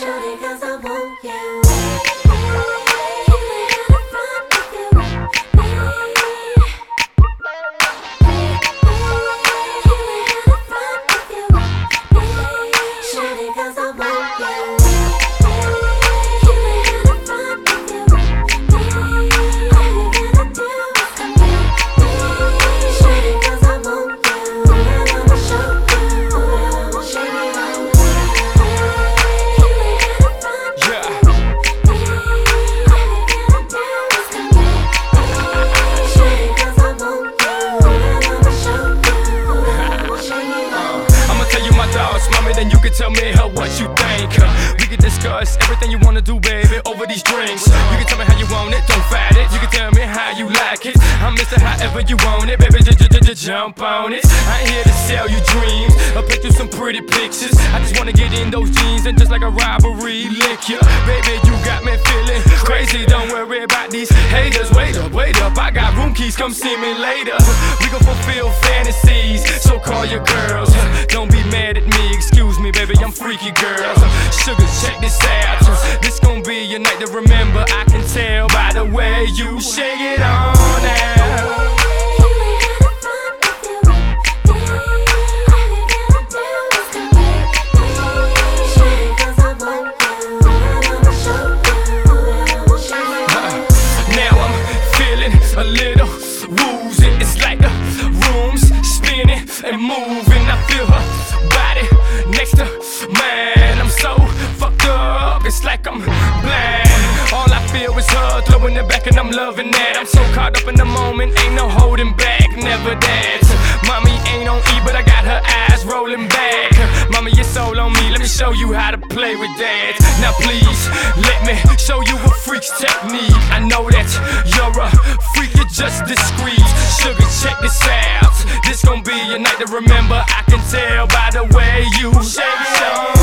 Shorty, cause I want you. what you think. We can discuss everything you wanna do, baby, over these drinks. You can tell me how you want it, don't fight it. You can tell me how you like it. I'm Mr. However you want it, baby, j j j jump on it. I ain't here to sell you dreams. I picked you some pretty pictures. I just wanna get in those jeans and just like a robbery, lick ya. Baby, you got me feeling crazy. Don't worry about these haters. Wait up, wait up. I got room keys. Come see me later. We gon' fulfill fantasies. So call your girls. Don't me. Baby. I'm freaky girls. Sugar, check this out. This gon' be your night to remember. I can tell by the way you shake it on now. Now I'm feeling a little woozy. It's like the room's spinning and moving. I feel her body next to mine. I'm so fucked up. It's like I'm blind. All I feel is her throwing it back, and I'm loving that. I'm so caught up in the moment, ain't no holding back. Never that. Mommy ain't on E, but I got her eyes rolling back. Mommy, it's all on me. Let me show you how to play with that. Now please let me show you a freak's technique. I know that you're a freak, you're just discreet. Sugar, check this out you're not to remember. I can tell by the way you shake. So.